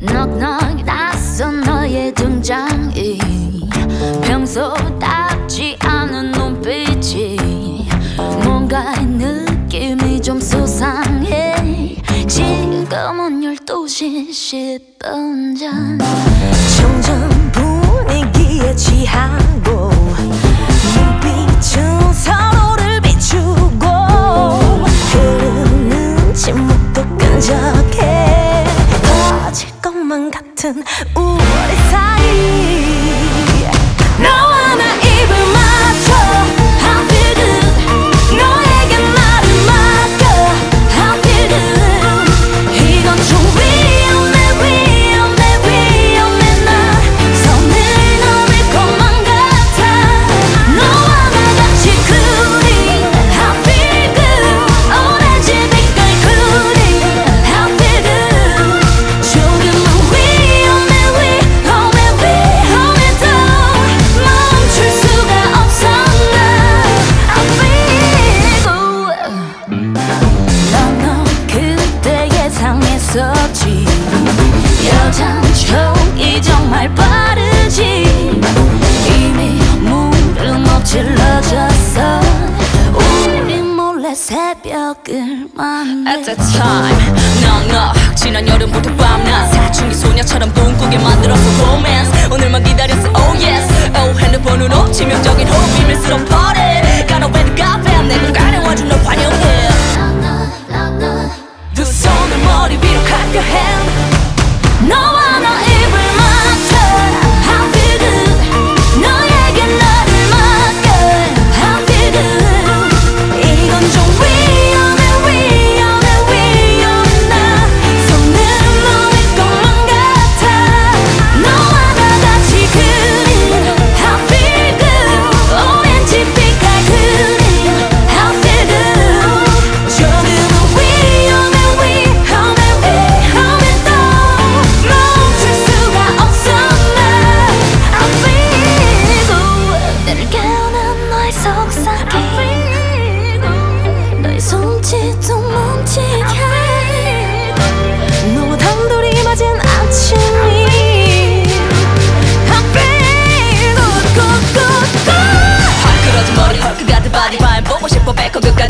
넉넉 낯선 너의 등장이. 평소 답지 않은 눈빛이 뭔가 느낌이 좀 수상해. 지금은 12시 10분 전. れさえ 기억을만 At that time 넉넉 지난 여름부터 밤낮. 사춘기 소녀처럼 꿈꾸게 만들었어 romance.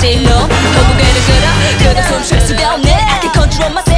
제일 low 결국에는 그라 그냥 숨쉴 I can control myself